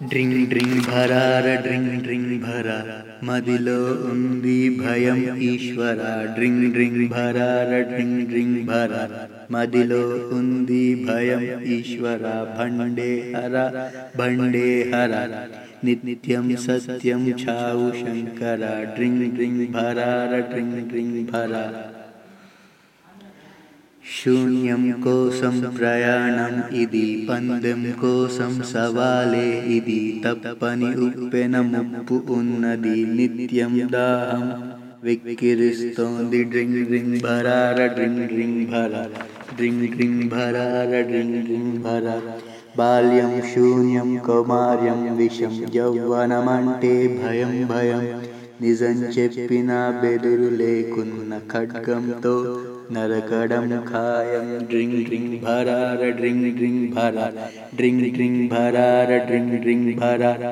డ్రింగ్ డ్రింగ్ భరార డ్రింగ్ డ్రింగ్ భర మదిలో ఉంది భయం ఈశ్వర డ్రింగ్ డ్రింగ్ భరార డ్రింగ్ డ్రింగ్ భర మదిలో ఉంది భయం ఈశ్వర భండే హర భండే హర నిత్యం సత్యం ఛావు శంకర డ్రింగ్ డ్రింగ్ భరార డ్రింగ్ డ్రింగ్ భర शून्यं कोसं प्रयाणम् इति पन्दं कोसं सवाले इति तप्पनि उप्पेनमुप्पु उन्नदि नित्यं दाहं। विक्किरिस्तोन्दि ड्रिङ् ड्रिङ् भरार ड्रिङ् ड्रिङ् भरा। ड्रिङ् ड्रिङ् भरार ड्रिङ् ड्रिङ् भरा। बाल्यं शून्यं कौमार्यं विषं यौवनमण्टे भयं भयम् నిజం చెప్పిన బెదురు లేకున్న ఖడ్గంతో నరకడం ఖాయం. డ్రింగ్ డ్రింగ్ భరార డ్రింగ్ డ్రింగ్ భరార. డ్రింగ్ డ్రింగ్ భరార డ్రింగ్ డ్రింగ్ భరార.